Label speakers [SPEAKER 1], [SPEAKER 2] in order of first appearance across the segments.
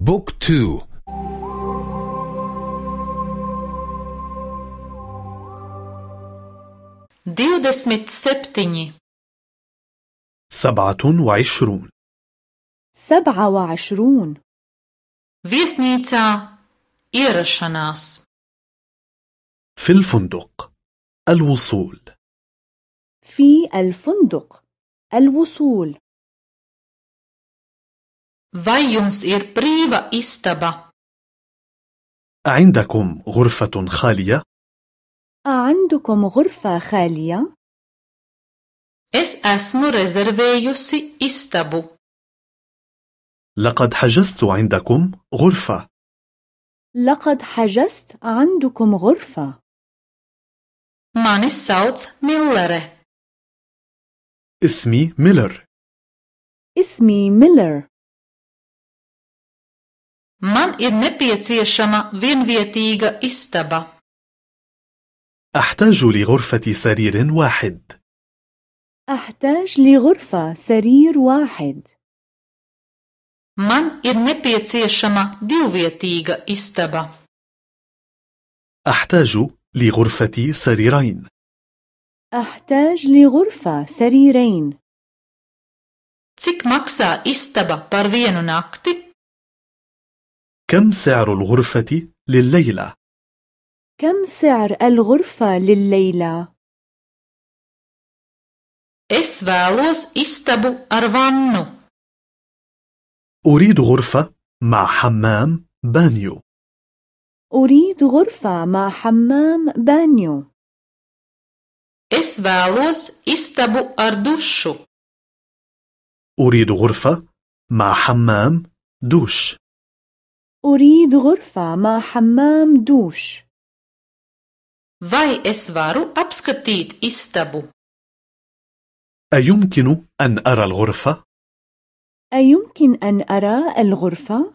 [SPEAKER 1] بوك تو
[SPEAKER 2] ديودسمت سبتني
[SPEAKER 3] سبعة وعشرون.
[SPEAKER 4] سبعة وعشرون.
[SPEAKER 2] Viesnīcā ierašanās.
[SPEAKER 3] في الفندق. الوصول.
[SPEAKER 4] في الفندق. الوصول.
[SPEAKER 2] Vai jums ir brīva istaba?
[SPEAKER 3] عندكم غرفة خالية؟
[SPEAKER 4] أعندكم غرفة خالية؟
[SPEAKER 2] Es esmu rezervējusi istabu.
[SPEAKER 3] لقد حجزت عندكم غرفة
[SPEAKER 4] لقد حجزت عندكم غرفة
[SPEAKER 2] Mani sauc Millere.
[SPEAKER 3] اسمي ميلر
[SPEAKER 4] اسمي ميلر
[SPEAKER 2] Man ir nepieciešama vienvietīga istaba.
[SPEAKER 3] أحتاج لغرفة سرير واحد
[SPEAKER 4] أحتاج لغرفة سرير واحد
[SPEAKER 2] Man ir nepieciešama divvietīga istaba.
[SPEAKER 3] أحتاج لغرفة سريرين
[SPEAKER 4] أحتاج لغرفة سريرين
[SPEAKER 2] Cik maksā istaba par vienu nakti?
[SPEAKER 3] كم سعر الغرفة لليلة؟
[SPEAKER 4] كم سعر الغرفة لليلة؟
[SPEAKER 2] Es vēlos istabu ar vannu.
[SPEAKER 3] أريد غرفة مع حمام بانيو
[SPEAKER 4] أريد غرفة مع حمام بانيو
[SPEAKER 2] Es vēlos istabu ar dušu.
[SPEAKER 3] أريد غرفة مع حمام دوش
[SPEAKER 4] أريد غرفة مع حمام دوش
[SPEAKER 2] Vai es varu apskatīt istabu?
[SPEAKER 3] أيمكن أن أرى الغرفة؟
[SPEAKER 4] أيمكن أن أرى الغرفة؟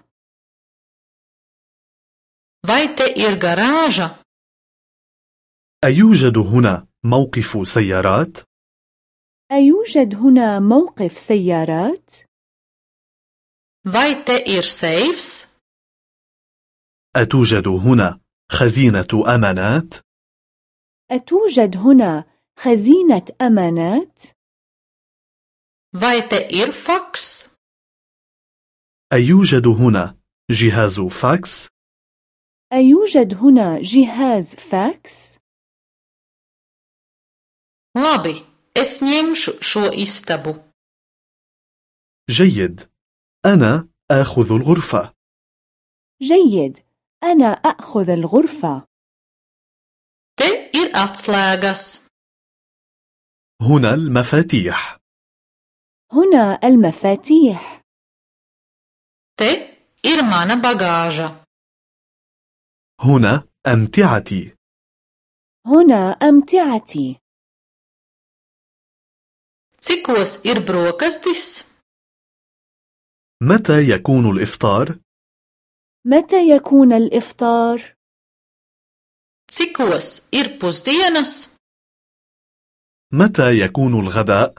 [SPEAKER 2] Vai te ir garāža?
[SPEAKER 3] أيوجد هنا موقف سيارات؟
[SPEAKER 4] أيوجد هنا موقف سيارات؟
[SPEAKER 2] Vai te ir seifs?
[SPEAKER 3] أتوجد هنا خزينة أمانات؟
[SPEAKER 4] أتوجد هنا خزينة أمانات؟
[SPEAKER 2] Vai te ir faks?
[SPEAKER 3] أيوجد هنا جهاز فاكس؟
[SPEAKER 4] أيوجد هنا جهاز فاكس؟
[SPEAKER 2] Labi, es ņemšu šo istabu.
[SPEAKER 3] جيد أنا آخذ الغرفة
[SPEAKER 4] جيد أنا أخذ الغرفة
[SPEAKER 2] Te ir atslēgas.
[SPEAKER 3] هنا المفاتيح
[SPEAKER 4] هنا المفاتيح
[SPEAKER 2] Te ir mana bagāža.
[SPEAKER 3] هنا أمتعتي
[SPEAKER 4] هنا أمتعتي
[SPEAKER 2] Cikos ir brokastis?
[SPEAKER 3] متى يكون الإفطار؟
[SPEAKER 4] متى يكون الإفطار؟
[SPEAKER 2] Cikos ir pusdienas?
[SPEAKER 3] متى يكون الغداء؟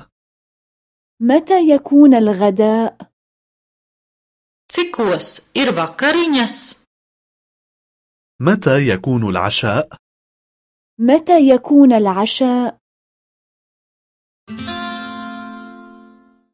[SPEAKER 4] متى يكون الغداء؟
[SPEAKER 2] Cikos ir vakariņas?
[SPEAKER 3] متى يكون العشاء؟
[SPEAKER 4] متى يكون العشاء؟